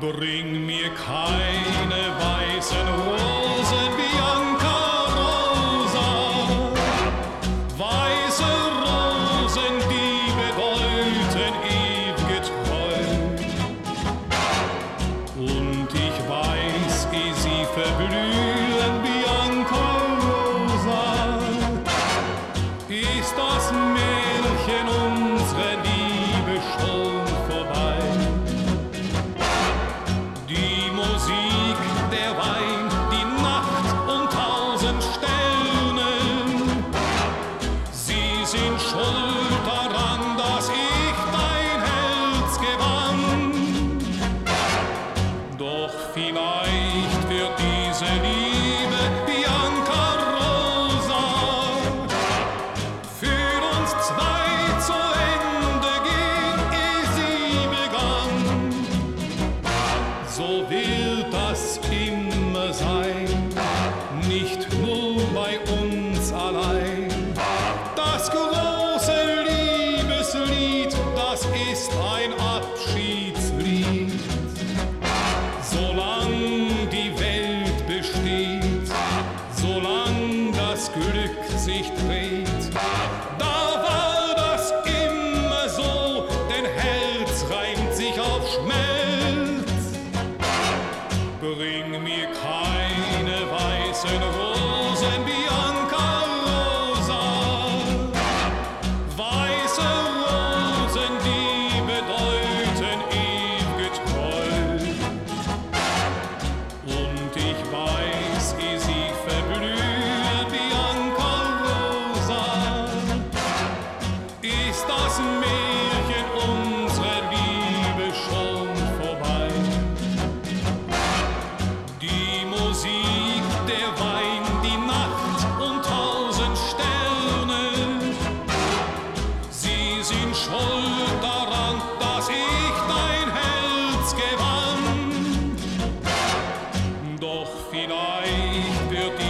Bring mir keine weißen Rosen, Bianca Rosa. Weiße Rosen, die bedeuten ewige Treu. Und ich weiß, wie sie verblühen, wird diese Liebe Bianca Rosa für uns zwei zu Ende gehen, ehe sie begann. So wird das immer sein, nicht nur bei uns allein. Das große Liebeslied, das ist ein Abschiedslied. Glück sich dreht, da war das immer so, denn Herz reimt sich auf Schmerz. Bring mir keine weißen Rosen, Bianca Rosa. Weiße Rosen, die bedeuten ewige Treu. Und ich weiß, doch vielleicht wird die